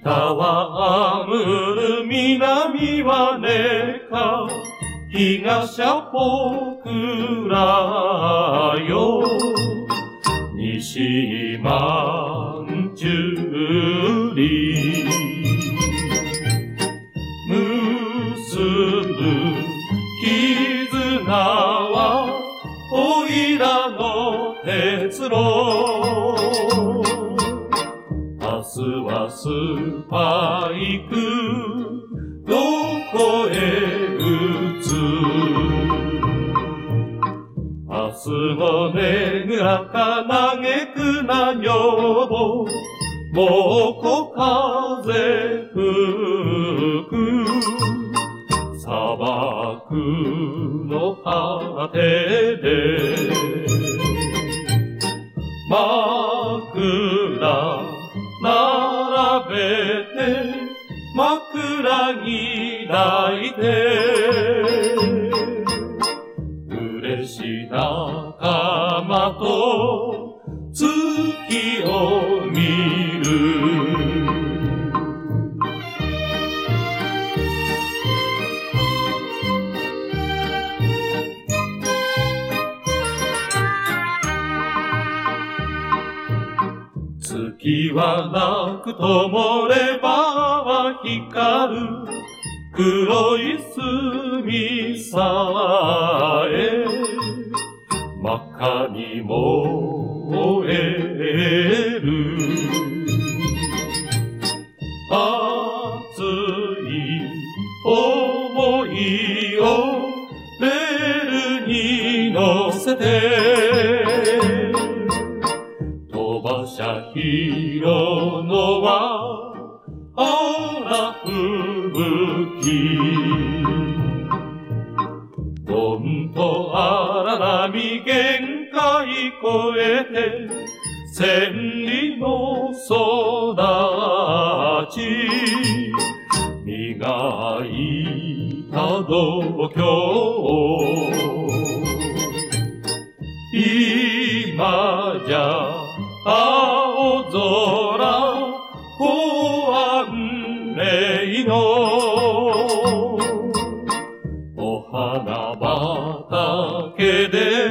北はアムール、南はネカ、東はポクラよ。西満中里。結ぶ絆は、おいらの鉄路。はスパイク、どこへ打つ？明日のねぐらか嘆くな女房、もうこ風吹く。砂漠の果てで、枕枕に抱いて、嬉し仲間と月はなくともれば光る。黒い墨さえ真っ赤に燃える。熱い思いをレールに乗せて飛ばしゃひろのは青な吹雪どんと荒波限界越えて千里の育ち。磨いた度胸。今じゃ青空保安令の。お花畑で